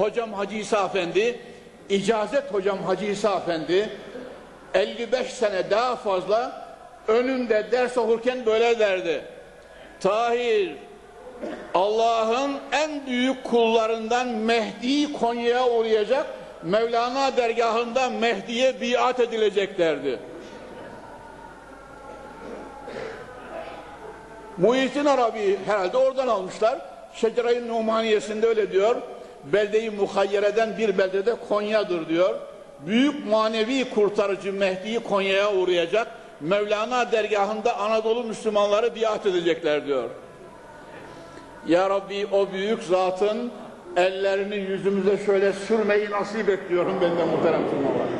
hocam Hacı İsa Efendi, icazet hocam Hacı İsa Efendi 55 sene daha fazla önünde ders okurken böyle derdi. Tahir, Allah'ın en büyük kullarından Mehdi Konya'ya uğrayacak, Mevlana dergahında Mehdi'ye biat edileceklerdi. Muhyiddin Arabi herhalde oradan almışlar. Şecere-i Numaniyesinde öyle diyor. Belde-i Muhayyere'den bir beldede Konya'dır diyor. Büyük manevi kurtarıcı Mehdi'yi Konya'ya uğrayacak. Mevlana dergahında Anadolu Müslümanları biat edecekler diyor. Ya Rabbi o büyük zatın ellerini yüzümüze şöyle sürmeyi nasip et diyorum ben de muhterem Müslümanlar.